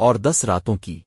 اور دس راتوں کی۔